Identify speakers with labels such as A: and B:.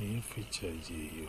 A: onye fechaji yo